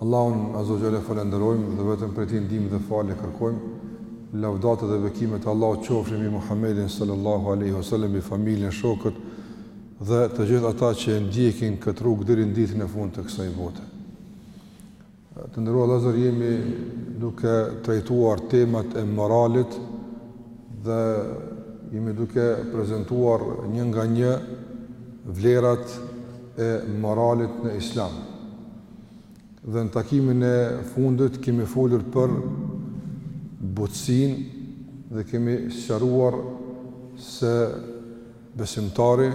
Allahun Azza wa Jalla e falënderojmë dhe vetëm prej Tij ndihmë dhe falje kërkojmë. Lavdata dhe bekimet e Allahut qofshin mbi Muhammedin sallallahu alaihi wasallam, mbi familjen, shokët dhe të gjithë ata që e ndjekin këtë rrugë deri në ditën e fundit të kësaj bote. Të nderuar vëllezër, jemi duke trajtuar temat e moralit dhe jemi duke prezantuar një nga një vlerat e moralit në Islam. Dhe në takimin e fundit kemi folur për butësinë dhe kemi sqaruar se besimtari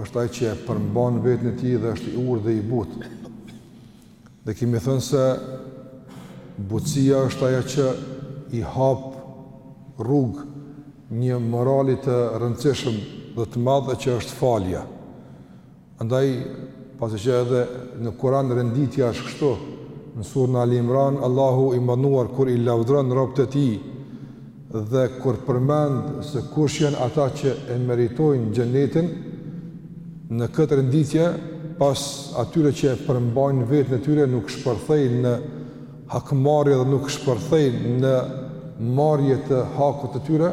është ai që e përmban veten e tij dhe është i urtë dhe i butë. Dhe kemi thënë se butësia është ajo që i hap rrugë një morali të rëndësishëm dhe të madh që është falja. Andaj, pasi që edhe në Kur'an renditja është kështu, në surën Ali Imran, Allahu i Madhëruar kur i lavdëron robët e Tij dhe kur përmend se kush janë ata që e meritojnë xhenetin, në këtë renditje pas atyre që e përmbajnë veten e tyre nuk shpërthejnë në hakmarrje dhe nuk shpërthejnë në marrje të hakut të tyre,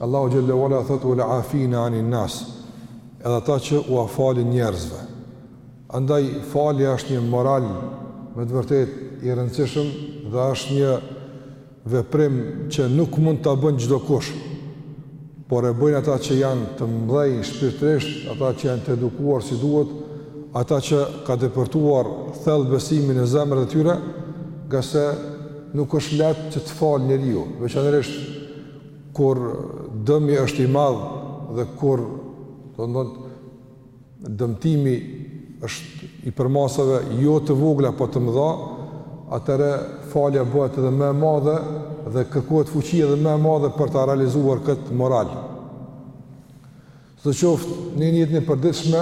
Allahu xhel-le ue ala thotë uel afine anin nas. Edhe ata që ua falin njerëzve. Andaj falja është një moral me të vërtetë i rëndësishëm dhe është një veprim që nuk mund ta bënë çdokush, por e bëjnë ata që janë të mëdhenj shpirtërisht, ata që janë të edukuar si duhet, ata që ka depërtuar thellë besimi në zemrat e tyre, ngase nuk është lehtë që të falë njeriu, veçanërisht, kur dëmi është i madh dhe kur do të thotë dëmtimi është i përmasave jo të vogla po të mëdha, atëherë falja bëhet edhe më e madhe dhe kërkohet fuqi edhe më e madhe për ta realizuar këtë moral. Sado qoftë, ne në jetën e përditshme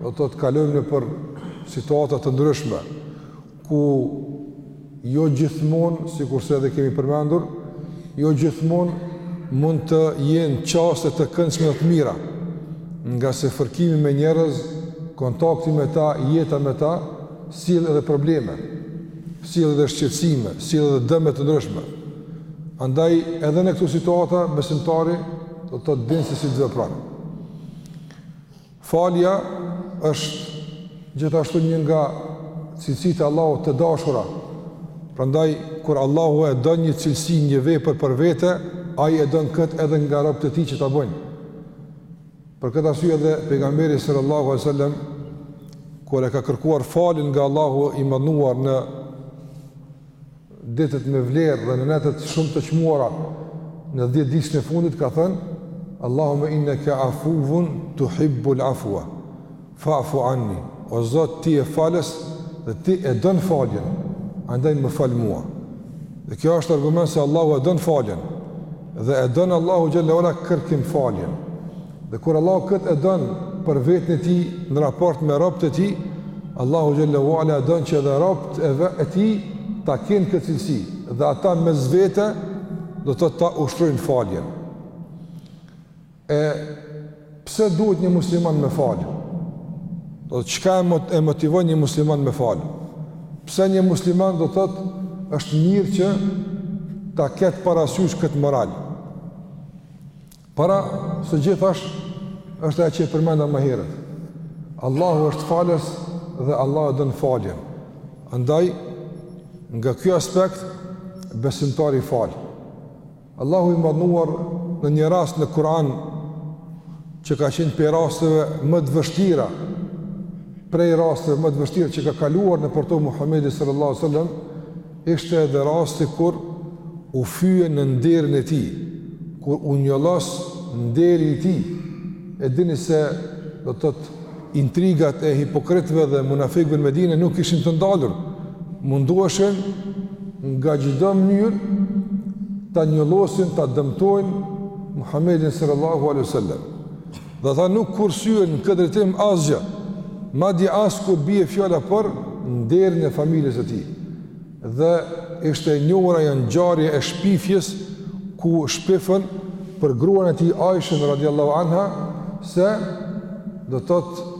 do të thotë kalojmë nëpër situata të ndryshme ku jo gjithmonë, sikurse edhe kemi përmendur, jo gjithmonë mund të jenë çaste të këndshme dhe të mira, ngase fërkimi me njerëz, kontakti me ta, jeta me ta, sjell edhe probleme, sjell edhe shqetësime, sjell edhe dëme të ndryshme. Andaj edhe në këto situata besimtari do të thotë din se si vepron. Falja është gjithashtu një nga cilësitë e Allahut të dashura. Prandaj kur Allahu e don një cilësi, një vepër për vete, ai e don këtë edhe nga robët e tij që ta bëjnë. Për këtë arsye edhe pejgamberi sallallahu alajhi wasallam kur e ka kërkuar faljen nga Allahu i madhëruar në ditët me vlerë dhe në netët shumë të çmuara në 10 ditëshin e fundit ka thënë Allahumma innaka afuwun tuhibbul afwa fa'fu anni o Zot ti je falës dhe ti e don faljen andaj më fal mua e kjo është argument se Allahu e don faljen dhe e don Allahu xhele ve ala kërkim faljen Dhe kur Allahu këtë e don për veten e tij në raport me robët e tij, Allahu xhele ve ala e don që edhe robët e tij ta kenë këtë cilësi dhe ata mes vete do të thotë ta ushtrojnë faljen. E pse duhet një musliman me fal? Do thotë çka e motivon një musliman me fal? Pse një musliman do të thotë është mirë që ta ketë parasysh këtë moral? Para së gjithash është ajo që e përmenda më herët. Allahu është falës dhe Allahu e don faljen. Andaj, nga kjo aspekt, besimtari fal. Allahu i madhëruar në një rast në Kur'an që ka qenë prej rasteve më të vështira, prej rasteve më të vështira që ka kaluar nëpër to Muhammedi sallallahu sallam, Ishte edhe rasti kur u fye në nderin e tij, kur u njollos nderi i tij. E dini se, do të thotë, intrigat e hipokritëve dhe munafikëve në Medinë nuk kishin të ndalur. Mundoheshin nga çdo mënyrë ta njollosin, ta dëmtojnë Muhamedin sallallahu alaihi wasallam. Dhe ata nuk kursyen në këtë drejtim asgjë, madje as kur bie fjala për nderin e familjes së tij. Dhe ishte e njohur ajo ngjarje e shpifjes ku shpifën për gruan e tij Aishën radiallahu anha se do të thotë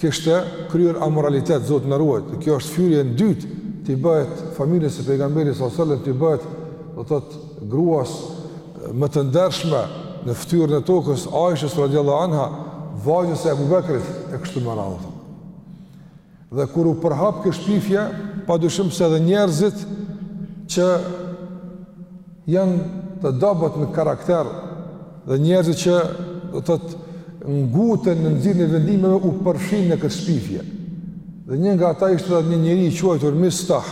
kishte kryer amoralitet zoti na ruajt kjo është fyerje e ndytë t'i bëhet familjes së pejgamberit sallallahu alajhi wasallam t'i bëhet do thotë gruas më të ndershme në fytyrën e tokës Aishës radhiyallahu anha vajzës së Abu Bekrit e kështu me radhë dhe kur u përhap kjo shpifje padyshim se edhe njerëzit që Janë të dobët në karakter dhe njerëzit që, do të thotë, nguten në nxjerrjen e vendimeve u përfshinë në këtë shpifje. Dhe një nga ata ishte një njeri i quajtur Mistah,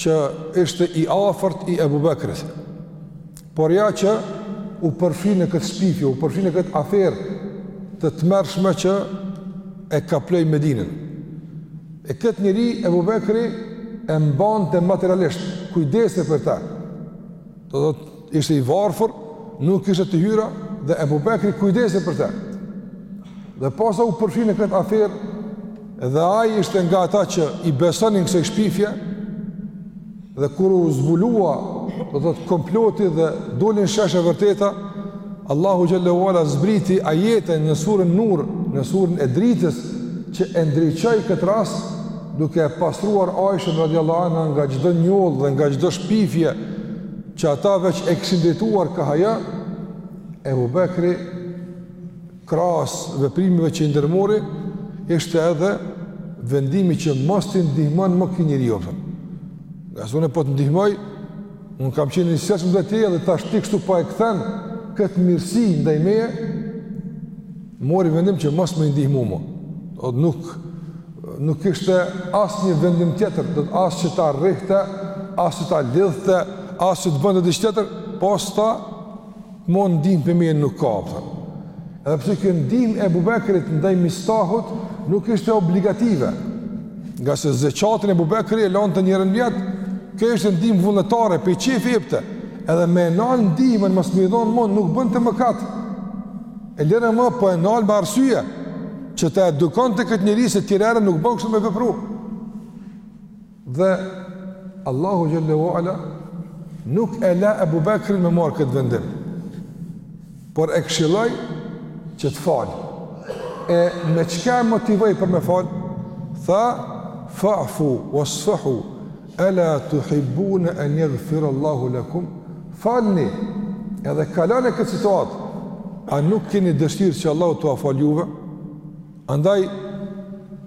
që ishte i afërt i Ebu Bekrit. Por ja që u përfshi në këtë shpifje, u përfshi në këtë aferë të tmerrshme që e kaploi Medinën. E këtë njeri Ebu Bekri e mbante materialisht, kujdesej për te. Do të thotë ishte i varfër, nuk kishte të hyra, dhe Ebu Bekri kujdesej për te. Dhe posa u përfshi në këtë aferë, dhe ai ishte nga ata që i besonin kësaj shpifje, Dhe kur u zbulua, do të thotë komploti dhe doli në shesh e vërteta, Allahu xhelle ue ala zbriti ajete në surën Nur, në surën e dritës që e ndriçoi këtë rast duke e pastruar Aishën radhiyallahu anha nga çdo njollë dhe nga çdo shpifje që ata veç e kishin drejtuar kah ajo, Ebu Bekri Krahas veprimeve që i ndërmori, ishte edhe vendimi që mos t'i ndihmon më këtij njeriu kupton. Ngase unë po të ndihmoj, unë kam qenë i sjellshëm ndaj teje edhe tash ti kështu po e kthen këtë mirësi ndaj meje, mori vendim që mos me i ndihmu më. Do të nuk nuk ishte asnjë vendim tjetër, do të as që ta rrihte, as që ta lidhte, as që t'i bënte diçka tjetër, pos tha Mo ndihmë prej meje nuk ka për te. Edhe pse kjo ndihmë e Ebu Bekrit ndaj Mistahut nuk ishte obligative. Ngase zeqatin Ebu Bekri e lante njëherë n'vjet, kjo ishte ndihmë vullnetare, prej qejfi epte. Edhe me e nal ndihmën, mos me i dhon mo, nuk bënte mëkat. E le mo po e nal me arsye, që ta edukonte këtë njeri se tjera herë nuk bon kështu me vepru. Dhe Allahu xhelle ue ala nuk e la Ebu Bekrin me marr këtë vendim. Por e këshilloi që të fal. E me çka e motivoi për me fal? Tha fa'fu wasfahu ala tuhibbun an yaghfir Allahu lakum. Falni. Edhe kalone këtë situatë. A nuk keni dëshirë që Allahu t'ua falë juve? Andaj,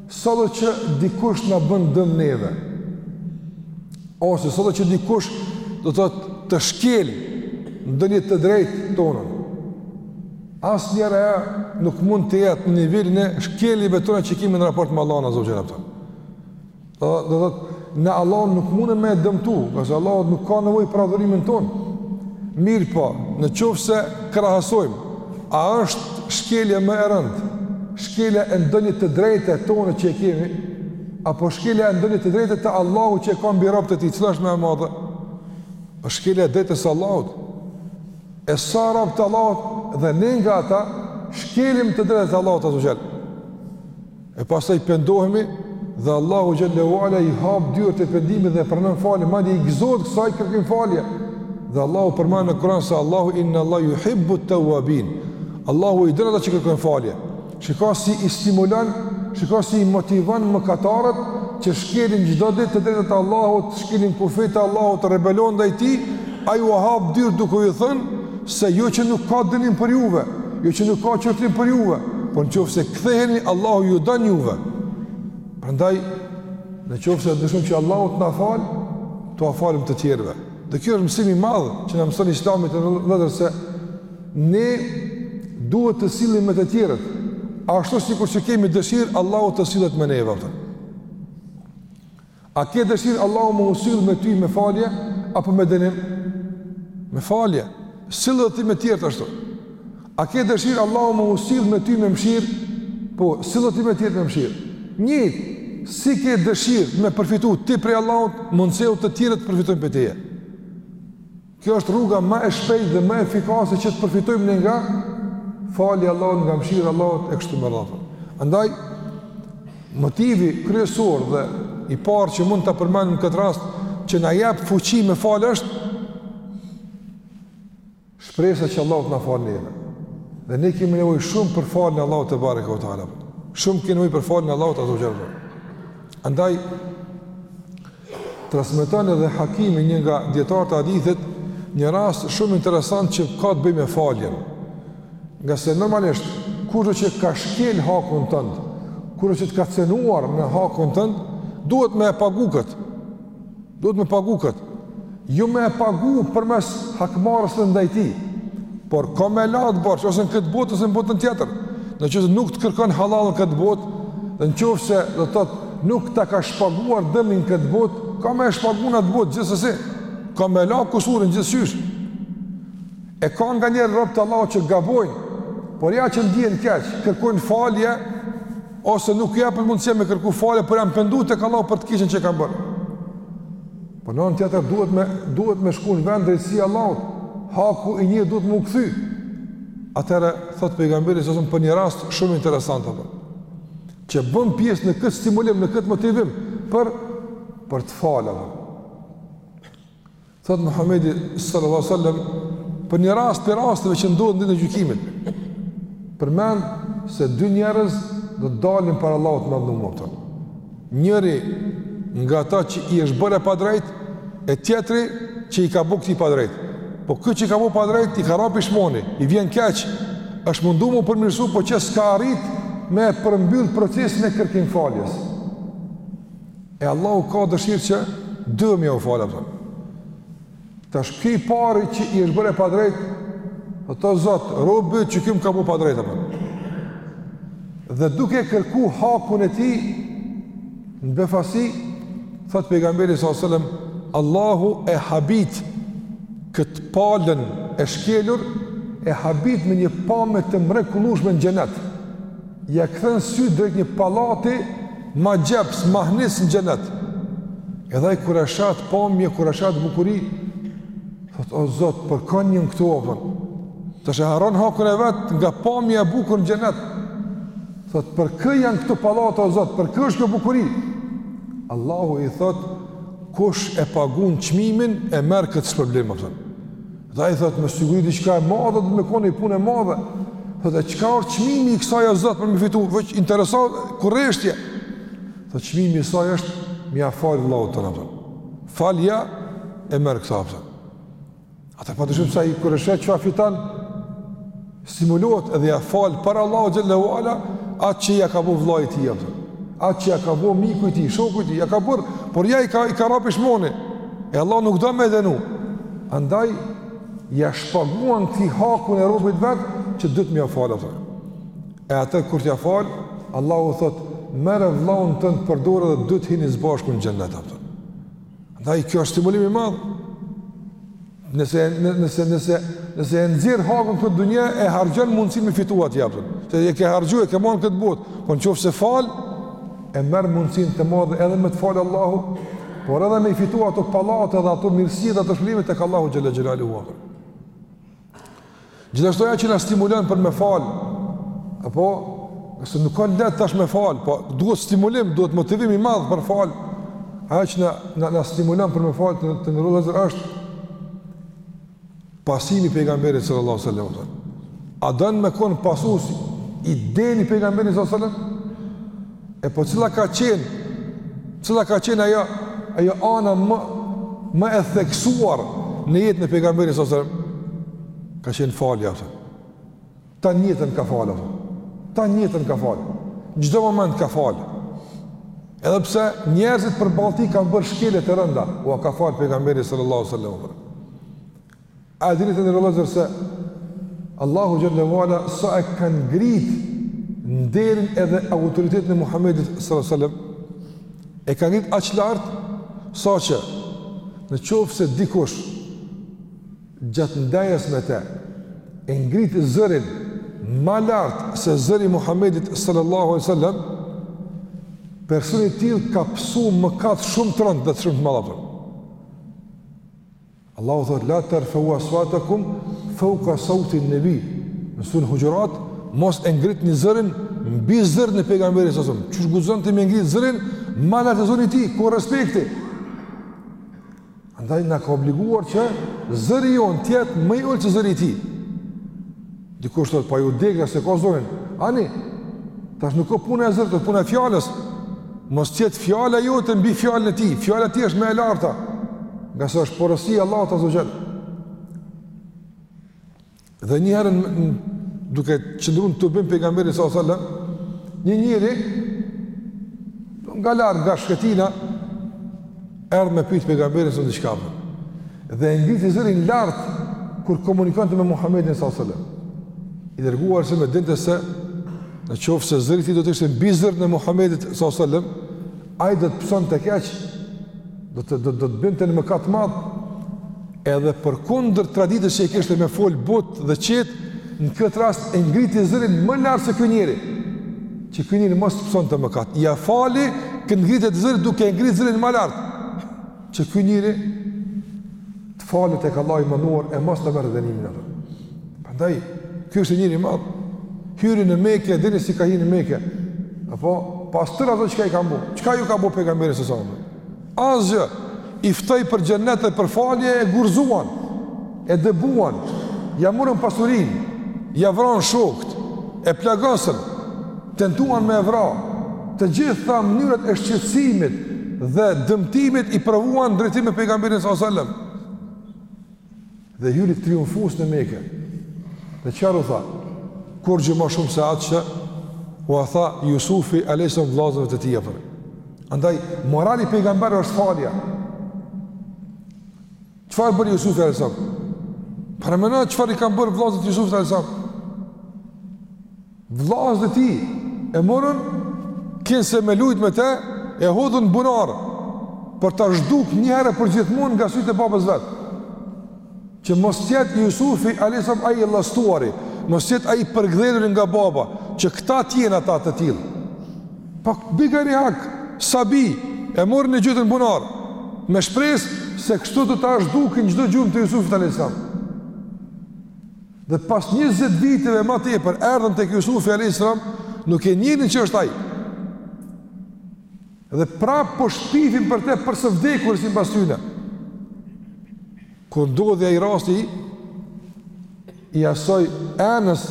sado që dikush na bën dëm neve, ose sado që dikush do të thotë shkel ndonjë të drejtë tonën, asnjëra nuk mund të jetë në nivelin e shkeljeve tona që kemi në raport me Allahun azze ue xhel, kupton. Do të thotë, ne Allahun nuk mundem me e dëmtu, ngase Allahu nuk ka nevojë për adhurimin tonë. Mirëpo, në qoftë se krahasojmë, a është shkelje më e rëndë? Shkelja e ndonjë të drejte tonë që e kemi apo shkelja e ndonjë të drejte të Allahut që e ka mbi robët e tij, cila është më e madhe? Po shkelja e drejtës së Allahut. E sa rob të Allahut dhe ne nga ata shkelim të drejtat e Allahut azze ue xhel. E pastaj pendohemi dhe Allahu xhel-le ue ala i hap dyert e pendimit dhe pranon faljen, madje i gëzohet kësaj kërkim faljeje. Dhe Allahu përmend në Kur'an se Allahu inna Allahu yuhibbu at-tawwabin. Allahu i don ata që kërkojnë falje. Shiko si i stimulon, shiko si i motivon mëkatarët që shkelin çdo ditë të drejtat e Allahut, shkelin kufijtë e Allahut, rebelohen ndaj tij, ai ua hap dyert duke ju thënë se jo që nuk ka dënim për juve, jo që nuk ka qortim për juve, por në qoftë se Ktheheni Allahu ju don juve. Prandaj në qoftë se dëshirojmë që Allahu të na fal, t'ua falim të tjerëve. Dhe kjo është mësimi i madh që na mëson Islami, e vëllezër se ne duhet të sillemi me të tjerët. Ashtu sikur që kemi dëshirë Allahu të sillet me ne vetë. A ke dëshirë Allahu me u sjell me ty me falje, apo me dënim? Me falje, sillu dhe ti me tjerët ashtu. A ke dëshirë Allahu me u sjell me ty me mshirë? Po, sillu dhe ti me tjerët me mshirë. Njëjtë, si ke dëshirë me përfitu ti prej Allahut, mundësoju të tjerët përfitojnë prej teje. Kjo është rruga më e shpejtë dhe më efikase që të përfitojmë ne nga falja e Allahut, nga mëshira e Allahut e kështu me radhë. Andaj motivi kryesor dhe i parë që mund ta përmendim në këtë rast që na jep fuqi me fal është shpresa që Allahu të na falë neve. Dhe ne kemi nevojë shumë për faljen e Allahut tebareke ue teala. Shumë kemi nevojë për faljen e Allahut azza wa Andaj Transmeton edhe Hakimi, një nga dijetarët e hadithit, një rast shumë interesant që ka të bëjë me faljen. Ngase normalisht kurdo që të ka shkel hakun tënd, kurdo që të ka cenuar në hakun tënd, duhet me e pagu këtë. Duhet me pagu këtë. Jo me e pagu përmes hakmarrjes ndaj tij, por ka me e la atë borxh ose në këtë botë ose në botën tjetër. Në qoftë se nuk të kërkon hallall në këtë botë, dhe në qoftë se do të thotë nuk ta ka shpaguar dëmin në këtë botë, ka me e shpagu në atë botë gjithsesi. Ka me la kusurin gjithsesi. E ka nganjëherë robë të Allahut që gabojnë, por ja që ndihen keq, kërkojnë falje, ose nuk u jepet mundësia me kërku falje, por janë pendu tek Allahu për të keqen që kanë bërë. Po në anë tjetër duhet me duhet me shku në vend drejtësia e Allahut. Haku i një duhet me u kthy. Atëherë thot pejgamberi sa për një rast shumë interesant apo. Që bën pjesë në këtë stimulim, në këtë motivim për për të falur. Thot Muhamedi sallallahu alaihi wasallam për një rast prej rasteve që ndodhin ditën e gjykimit. Përmend se dy njerëz do të dalin para Allahut të madhnum apton Njëri nga ata që i është bërë e padrejtë, e tjetri që i ka bërë këtij padrejtë. Po ky që ka bërë padrejtë, i ka ra pishmoni, i vjen keq, është mundu m'u përmirësu, po që s'ka arrit me e përmbyllë procesin e kërkimfaljes. E Allahu ka dëshirë që dy me jau falë, apton. Tash ky i pari që i është bërë e padrejt, thot o Zot, robi yt që ky më ka bërë padrejt apo. Dhe duke kërku hakun e tij në befasi, thot pejgamberi sallallahu alajhi wasallam, Allahu e habit kët palën e shkelur e habit me një pamje të mrekullueshme në xhenet. Ja kthen sytë drejt një pallati Magjepsës, mahnitës në xhenet. Edhe ai kur e sheh at pamje, kur e sheh at bukuri, thot o Zot, për kon janë këto apo? Tash e harron hakun e vet nga pamja e bukur në xhenet. Thot për kë janë këto pallate o Zot, për kë është kjo bukuri? Allahu i thot kush e pagun çmimin e merr këtë shpërblim apton? Dhe ai thotë, me siguri diçka e madhe duhet me kon punë e madhe. Thotë, çka është çmimi i kësaj o Zot për me e fitu? Veç interesohet, kureshtje. Thotë, çmimi i saj është me ia fal vllaut tënd, apton. Falja e merre këtë, apton. Atëherë pa dyshim se ai kur e sheh çfarë fiton stimulohet edhe ja fal para Allahu xhelle ue ala atë që ja ka bo vëllai i tij apton. Atë që ja ka bo miku i tij, shoku i tij, ja ka bër, por ja i ka i ka ra pishmoni. E Allahu nuk do me e dënu. Andaj ja shpaguan këtij hakun e robit vet që dytë me ja fal apton. E atëherë kur t'ja fal, Allahu thot: "Merre vëllaun tënd për dore edhe dytë hini së bashku në xhennet apton." Andaj kjo është stimulim i madh. Nëse nëse nëse nëse e nxjerr hakun në këtë dunja e harxhon mundësinë me fitu atje apton. Se e ke harxhu, e ke marrë në këtë botë, por në qoftë se fal e merr mundësinë të madhe edhe me të fal Allahu, por edhe me i fitu ato pallate dhe ato mirësi dhe ato shpërblime tek Allahu xhelle xhelaluhu. Gjithashtu ajo që na stimulon për me fal, apo se nuk a lehtë tash me fal, po duhet stimulim, duhet motivim i madh për fal. Ajo që na na, na stimulon për me fal të, të nderuar është pasimi i pejgamberit sallallahu alaihi wasallam. A don me kon pasues i denjë i pejgamberit sallallahu alaihi wasallam? E po cila ka qenë, cila ka qenë ajo, ajo ana më, më e theksuar në jetën e pejgamberit sallallahu alajhi wasallam? Ka qenë falja, pra. Tan jetën ka falë, tan jetën ka falë. Në çdo moment ka falë. Edhe pse njerëzit përballë tij kanë bërë shkelje të rënda, ua ka falë pejgamberi sallallahu alajhi wasallam. A e dini të nderuar vëllezër se Allahu xhel-le ue ala sa e ka ngrit nderin edhe autoritetin e Muhammedit s.a.s. E ka ngrit aq lart saqë në qoftë se dikush gjatë ndejës me te e ngrit zërin ma lart se zëri i Muhammedit s.a.s. Personi i tillë ka pësu mëkat shumë të rëndë dhe të shumë të malafërë. Allahu thotë la terfau aswatakum fawqa sawti an-nabi. Në surën Hujurat mos e ngritni zërin mbi zërin e pejgamberit s.a.s. Qysh guxon ti me ngrit zërin ma nalt se zoni i tij, ku o respekti. Andaj na ka obliguar që zëri jonë të jetë ma i ulët se zëri i tij. Dikush thotë, po ju dëgjojna s'e ka zërin. Ani, tash nuk o puna e zërit, tash puna e fjalës. Mos të jetë fjala jote mbi fjalën e tij. Fjala e tij është më e larta. Ngase është porosia e Allahut azze ue xhel. Dhe njëherë, duke qëndru në tubim pejgamberi s.a.s. Një njeri, nga larg, nga shkretina, Erdhi me pyt pejgamberin s.a.s. diçka pra. Dhe e ngriti zërin lart kur komunikonte me Muhammedin s.a.s. I dërguar s.a.s. e dinte se në qoftë se zëri i tij do të ishte mbi zërin e Muhammedit s.a.s. Ai do të pësonte keq, do të, do, do të binte në mëkat të madh, Edhe përkundër traditës që e kishte me fol butë dhe qetë, në këtë rast e ngriti zërin më lart se ky njeri. Që ky njeri mos pësonte mëkat. Ja fali këtë ngritje të zërit duke e ngrit zërin ma lart. Që ky njeri të falet tek Allahu i Madhëruar e mos të merr dënimin atë. Prandaj ky është njeri i madh. Hyri në Mekë, dini si ka hy në Mekë. A po pas tërë ato çka i kanë bo. Çka ju ka bo pejgamberi sallallahu alajhi wasallam? Asgjë, i ftoi për xhennet dhe për falje e gurzuan, e dëbuan, ja murën pasurinë, ja vranë shokët, e plagosën, tentuan me e vra, të gjitha mënyrat e shqetësimit dhe dëmtimit i provuan drejt me pejgamberin sallallahu alajhi wasallam. Dhe hyri triumfues në Mekë. Dhe çfarë u tha? Kurgjë ma shumë se atë që ua tha Jusufi alayhis salam vëllazëve të tij pra. Andaj morali i pejgamberit është falja. Çfarë bëri Jusufi alayhis salam? Paramendo çfarë i kanë bërë vëllazët Jusufit alayhis salam? Vëllazët e tij e morën kinse me lujt me te, e hodhën bunar, për ta zhduk një herë për gjithmonë nga sytë e babës vet. Që mos jet Jusufi alayhissalam ai i llastuari, mos jet ai i përkëdheluri nga baba, që këta të jenë ata të tillë. Pa, bigajri hak, sabi e morën e gjujtën bunar, me shpresë se kështu do ta zhdukin çdo gjurmë të Jusufit alayhissalam. Dhe pas 20 viteve më tepër erdhën tek Yusufi alayhis salam, nuk e njihnin që është ai. Dhe prap po shpifin për të për së vdekur simbas tyre. Kur ndodhi ai rasti i asoj enës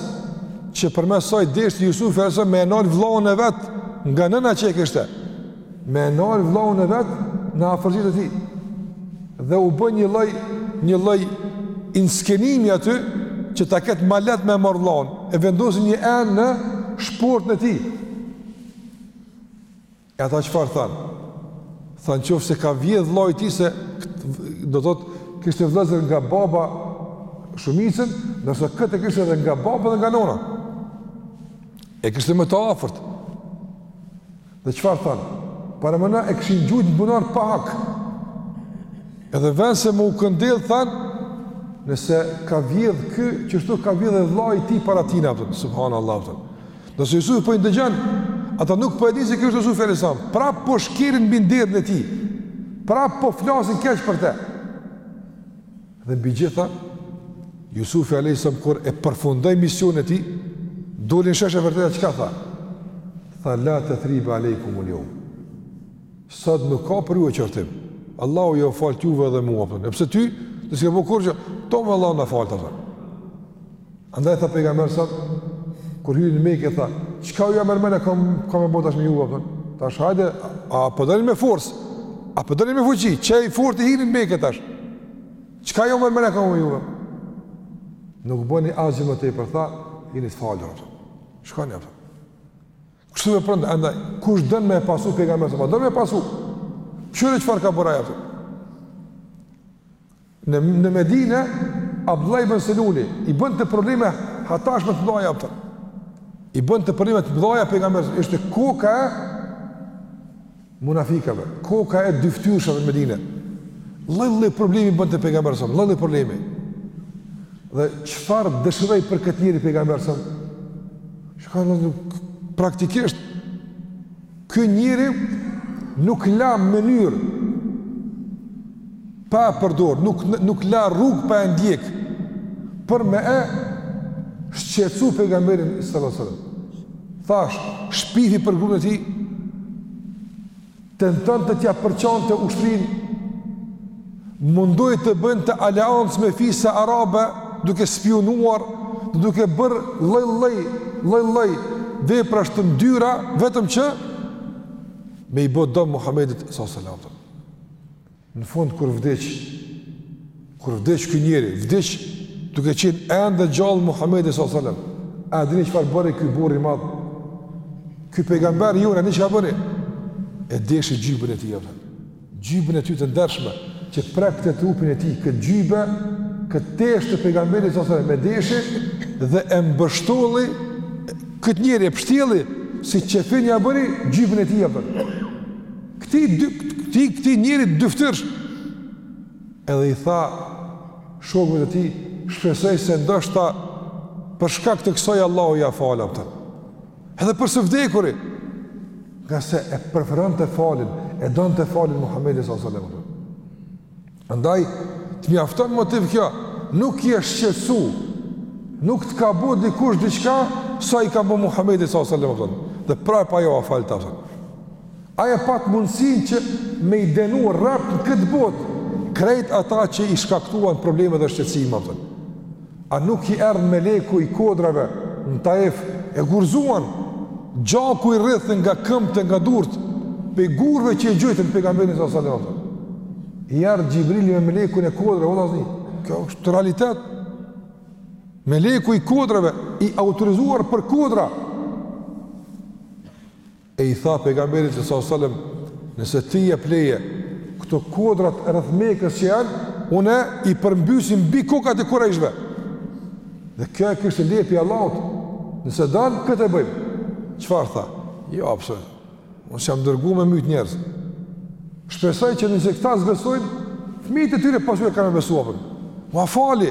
që përmes saj deshti Yusufi alayhis salam me e nal vllaun e vet nga nëna që e kishte. me e nal vllaun e vet në afërsi të tij dhe u bë një lloj një lloj inskenimi aty që ta ketë ma lehtë me e marrë vllaun e vendosi një enë në shportën e tij e ata çfarë thanë thanë qoftë se ka vjedhë vllai i tij se do të thotë kishte vllezër nga baba shumicën ndërsa këtë e kishte edhe nga baba dhe nga nona e kishte më të afërt Dhe çfarë thanë? Parameno, e kishin gjujtë në bunar pa hak. Edhe në vend se me u këndell, thanë, nëse ka vjedh ky, qështu ka vjedh e vllai i tij para tina, kupton, subhanë Allah, kupton. Ndërsa Jusufi po i ndëgjon, ata nuk po e dinë se ky është Jusufi alayhis salam, prap po shkelin mbi nderin e tij, prap po flasin keq për te. Dhe mbi të gjitha, Jusufi alayhis salam kur e përfundoi misionin e tij, doli në shesh e vërteta, çka tha? Tha la tatriba alaykum al-yawm. Sot nuk ka për ju qortim. Allahu ju faltë juve dhe mua, kupton. E pse ty, do s'ke bo kurrgjo, to me Allahu na faltë. Andaj tha pejgamberi sa kur hyri në Mekë tha, çka ju merr menja kam, kam me bo tash me juve, kupton? Tash hajde, a po doni me forcë? A po doni me fuqi? Qe i fortë hyri në Mekë tash? Çka ju merr menja kam me juve? Nuk bëni më tepër tha, jeni të falur, kupton? Shkoni, kupton? Kështu e prandë, andaj kush don me e pasu pejgamberin sa, don me e pasu. Kqyre çfarë ka bërë, kupton? Në në Medine Abdullah ibn Seluli i bënte probleme hatashme të mëdha, kupton. I bënte probleme të mëdha pejgamberit, ishte koka e munafikave, koka e dyftyrshave në Medine. Lloj-lloj problemi i bënte pejgamberit, lloj-lloj problemi. Dhe çfarë dëshiroi për këtë njeri pejgamberi? Shikoni praktikisht Ky njeri nuk la mënyrë pa e përdor, nuk, nuk la rrugë pa e ndjek, për me e shqetësu pejgamberin sallallahu alaihi wasallam. Thash, shpifi për grunë e tij, tentoi të t'ja përçonte ushtrinë, U mundoi të bënte aleancë me fise arabe duke spiunuar dhe duke bërë lloj-lloj, lloj-lloj veprash të ndyra vetëm që me i bë dëm Muhamedit sallallahu alaihi wasallam. Në fund kur vdiq, kur vdiq ky njeri, vdiq duke qenë ende gjallë Muhamedi sallallahu alaihi wasallam. A dini çfarë bëri ky burrë i madh? Ky pejgamber i jonë, a dini çfarë bëri? E deshi xhybën e tij apton. Xhybën e tij të ndershme, që prekte trupin e tij, këtë xhybe, këtë teshë të Pejgamberit sallallahu alajhi wasallam e deshi dhe e mbështolli këtë njeri e pështjelli si qefin ja bëri xhybën e tij apton. Këti dy këti këti njeri dyfytyrësh. Edhe i tha shokëve të tij, shpresoj se ndoshta për shkak të kësaj Allahu ja fal apton Edhe për së vdekuri, ngase e preferonte faljen, e donte faljen Muhammedi s.a.s. apton. Andaj, të mjafton motiv kjo, nuk je shqetësu, nuk të ka bo dikush diçka, sa i kanë bo Muhammedit s.a.s. apton. Dhe prap ai ja u falte apton. Ai e pat mundësinë që me i dënu rrap në këtë botë, krejt ata që i shkaktuan probleme dhe shqetësime apton. A nuk i erdh meleku i kodrave në Taif, e gurzuan, gjaku i rridhte nga këmbët e nga durët, pej gurve që e gjojtën pejgamberin sa sallam. I erdh Xhibrili me melekun e kodrave, vllazni, kjo është realitet. Meleku i kodrave, i autorizuar për kodra. E i tha Pejgamberit sallallahu alejhi ve sellem, Nëse ti jep leje, këto kodrat rreth Mekës që janë, unë i përmbysi mbi kokat e kurajshëve. Dhe kjo e kishte leje prej Allahut. Nëse don, këtë e bëjmë. Çfarë tha? Jo, absolut. Unë s'jam dërgu me myt njerëz. Shpresoj që nëse këta s'besojnë, fëmijët e tyre pas kanë me besu apton. Ma fali,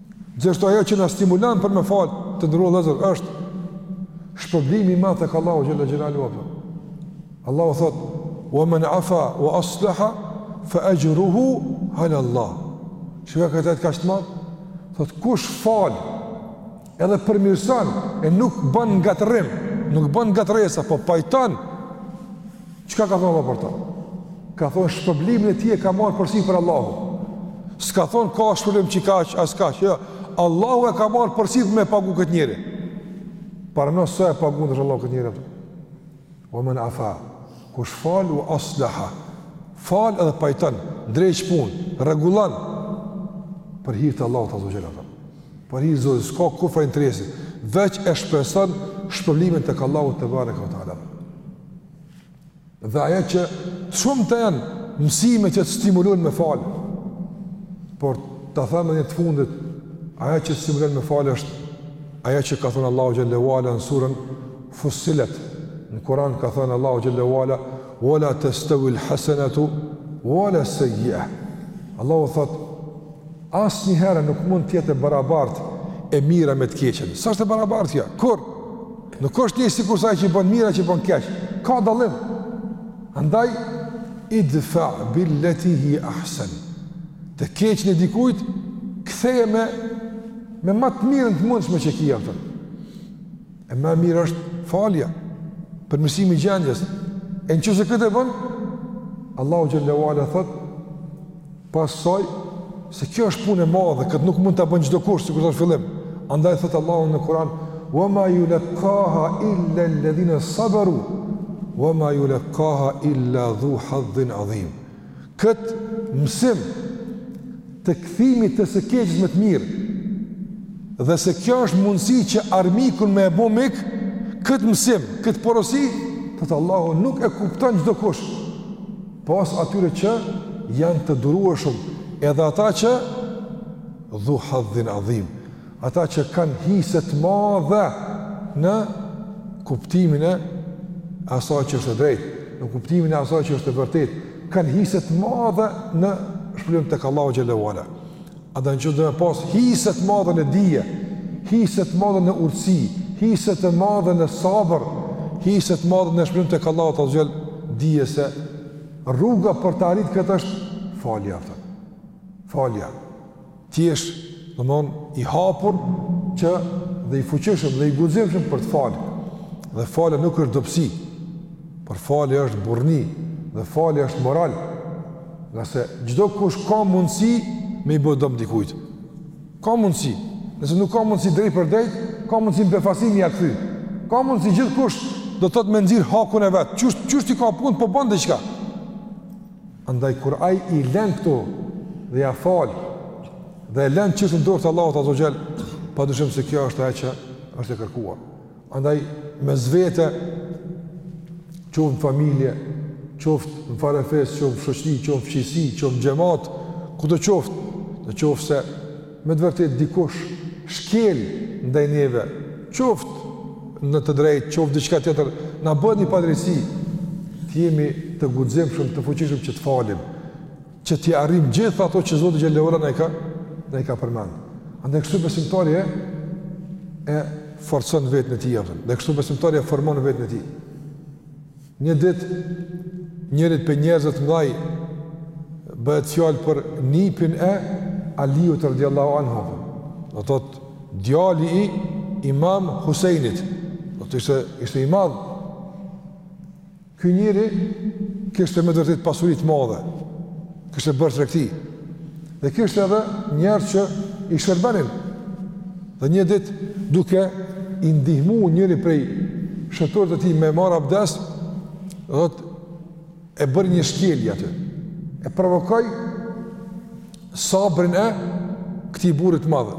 Gjithashtu ajo që na stimulon për me fal, të nderuar vëllezër është shpërblimi madh tek Allahu xhalla xhelaluhu apton. Allahu thot: "Wa man afa wa aslaha fa ajruhu ala Allah." Çka ka thënë kaq të madh? Thot kush fal edhe përmirëson e nuk bën ngatërrim, nuk bën ngatërresa, po pajton Çka ka thonë Allah për ta? Ka thonë shpërblimin e tij e ka marrë përsipër Allahu. S'ka thonë ka shpërblim kaq as kaq. Jo. Allahu e ka marrë përsipër me pagu këtë njeri. Paramendo sa e pagun Allahu këtë njeri. Femen afa, kush fal, ue aslaha, fal edhe pajton, dreq punë, rregullon për hir të Allahut azze ue xhel. Për hir të Zotit, s'ka kurrfarë interesi, veç e shpreson shpërblimin tek Allahu tebareke ue teala. Dhe ajo që të shumta janë mësimet që të stimulojnë me falë. Por ta themi një të fundit, ajo që të stimulon me falë është ajo që ka thënë Allahu xhel-le ue ala në suren Fussilet. Në Kuran ka thënë Allahu xhel-le ue ala, Ue la testeuil hasenetu ue les-sejjie. Allahu thotë, asnjëherë nuk mund të jetë e barabartë e mira me të keqen. S'është e barabartë kjo. Kurrë. Nuk është njësoj sikur ai që bon mirë, ai që bon keq. Ka dallim. Andaj idfa billati hije ahsen. Të keqen e dikujt ktheje me, me ma të mirën të mundshme që ki aftësi. E ma e mirë është falja, përmirësimi i gjendjes. E në qoftë se këtë e bën, Allahu xhel-le ue ala thot Pastaj, se kjo është punë e madhe, këtë nuk mund ta bën çdokush, sikur thashë në fillim. Andaj, thotë Allahu në Kur'an, wa ma julekkaha illa ledhine sabaru, wa ma julekkaha illa dhu hadhin adhim. Këtë mësim të kthimit të së keqes me të mirë, dhe se kjo është mundësi që armikun me e bo mik, këtë mësim, këtë porosi, thotë Allahu nuk e kupton çdokush, Pos atyre që janë të durueshëm, edhe ata që dhu hadhin adhim, ata që kanë hise të madhe në kuptimin e asaj që është e drejtë, në kuptimin e asaj që është e vërtetë, kanë hise të madhe në shpërblim tek Allahu xhel-le ue ala. Andaj në qoftë do me pas hise të madhe në dije, hise të madhe në urtësi, hise të madhe në sabër, hise të madhe në shpërblim tek Allahu azze ue xhel, dije se rruga për ta arrit këtë është falja. Të. Falja. Të jesh, domethonë, i hapur dhe i fuqishëm dhe i guximshëm për të falë. Dhe falja nuk është dobësi, por falja është burrni dhe falja është moral. Ngase çdokush ka mundësi me i bo dëm dikujt. Ka mundësi. Nëse nuk ka mundësi drejtpërdrejt, ka mundësi në befasi me ia kthy. Ka mundësi gjithkush do të thotë me nxirrë hakun e vet. Qysh, qysh i ka punët, po bon diçka. Andaj, kur ai i len këto dhe ia fal, dhe e len çështjen në dorë të Allahut azze ue xhel, pa dyshim se kjo është ajo që është e kërkuar. Andaj, mes vete, qoftë në familje, qoftë në farefis, qoftë në shoqëri, qoftë në fqinjësi, qoftë në xhemat, kudo qoftë, në qoftë se me të vërtetë dikush shkel ndaj neve, qoftë në të drejtë, qoftë në diçka tjetër, na bëhet një padrejtësi, të jemi të guximshëm, të fuqishëm që të falim, që t'i arrijmë gjithë ato që Zoti xhele ue ala na i ka na i ka përmend. Andaj kështu besimtari e e forcon veten e tij atë. Dhe kështu besimtari e formon veten e tij. Një ditë njërit prej njerëzve të mëdhaj, bëhet fjalë për nipin e Aliut radiallahu anhu. Do të thotë djali i Imam Husejnit. Do të ishte ishte i madh Ky njeri kishte me të vërtetë pasuri të madhe, kishte bërë tregti, dhe kishte edhe njerëz që i shërbenin, dhe një ditë duke i ndihmu njëri prej shërbtorët e tij me marrë abdes, do thotë e bëri një shkelje aty, e provokoi sabrin e këtij burrit të madh,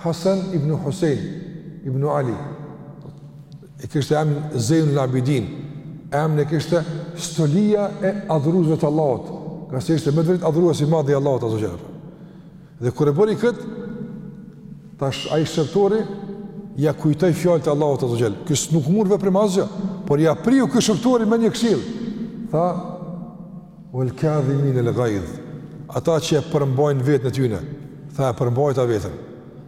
Hasan ibn Husein ibn Ali, E kishte emrin Zejnul Abidin, emrin e kishte stolia e adhuruesve të Allahut, ngase ishte me të vërtetë adhurues i madh i Allahut azze ue xhel. Dhe kur e bëri këtë, tash ai shërbtori ia kujtoi fjalët e Allahut azze ue xhel. Ky nuk mori veprim asgjë, por ia priu ky shërbtori me një këshillë. Tha uel kadhimine el-gajdh. Ata që e përmbajnë veten e tyre, tha e përmbajta veten.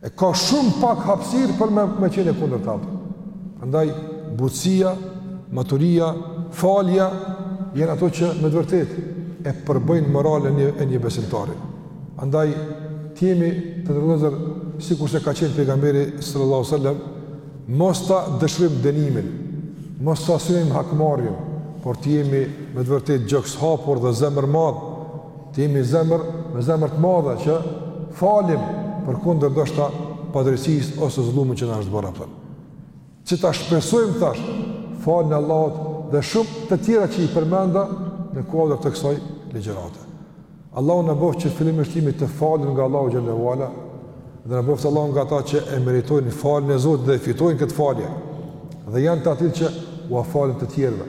E ka shumë pak hapësirë për me, me qenë e kundërta. Andaj, butësia, maturia, falja, janë ato që me të vërtetë e përbëjnë moralin e, e një besimtari. Andaj, të jemi të njerëzishëm, sikurse ka qenë pejgamberi sallallahu alejhi ue selem, mos ta dëshirojmë dënimin, mos ta synojmë hakmarrjen, por të jemi me të vërtetë gjokshapur dhe zemërmadh, të jemi zemër me zemër të madhe që të falim përkundër ndoshta padrejtësisë ose zullumit që na është bërë atë. Që ta shpresojmë tash faljen e Allahut dhe shumë të tjera që i përmenda në kuadër të kësaj ligjërate. Allahu na bëftë që fillimisht të jemi të falur nga Allahu xhele ue ala dhe na bëftë Allahu nga ata që e meritojnë faljen e Zotit dhe e fitojnë këtë falje. Dhe janë të atillë që ua falin të tjerëve.